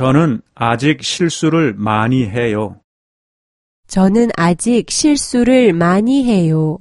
저는 아직 실수를 많이 해요. 저는 아직 실수를 많이 해요.